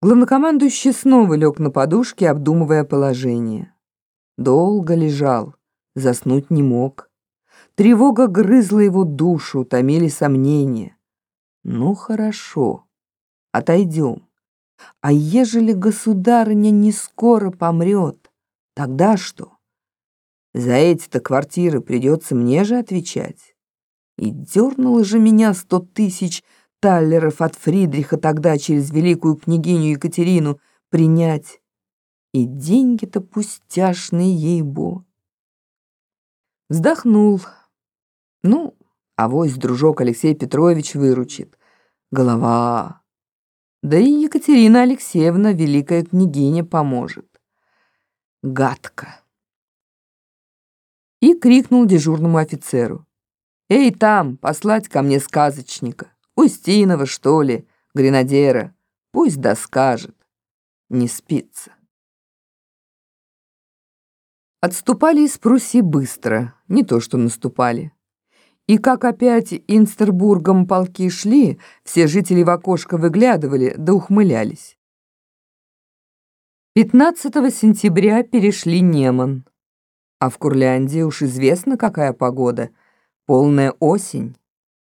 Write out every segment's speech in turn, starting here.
Главнокомандующий снова лег на подушке, обдумывая положение. Долго лежал, заснуть не мог. Тревога грызла его душу, томили сомнения. Ну хорошо, отойдем. А ежели государыня не скоро помрет, тогда что? За эти-то квартиры придется мне же отвечать. И дернуло же меня сто тысяч таллеров от Фридриха тогда через великую княгиню Екатерину принять. И деньги-то пустяшные, ей-бо. Вздохнул. Ну, авось дружок Алексей Петрович выручит. Голова. Да и Екатерина Алексеевна, великая княгиня, поможет. Гадко. И крикнул дежурному офицеру. «Эй, там, послать ко мне сказочника!» Устинова, что ли, гренадера. Пусть доскажет. Не спится. Отступали из Пруссии быстро, не то что наступали. И как опять Инстербургом полки шли, все жители в окошко выглядывали да ухмылялись. 15 сентября перешли Неман. А в Курляндии уж известно, какая погода. Полная осень,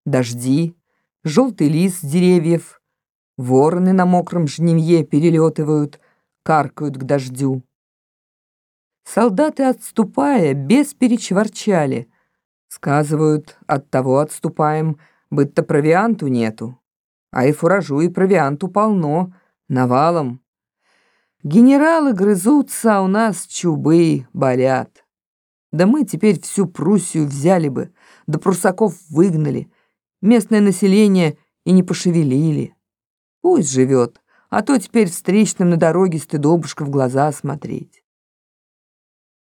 дожди, желтый лист с деревьев, вороны на мокром жневье перелетывают, каркают к дождю. Солдаты, отступая, без перечворчали. Сказывают, от того отступаем, быть-то провианту нету. А и фуражу, и провианту полно, навалом. Генералы грызутся, а у нас чубы болят. Да мы теперь всю Пруссию взяли бы, да прусаков выгнали, Местное население и не пошевелили. Пусть живет, а то теперь встречным на дороге стыдобушка в глаза смотреть.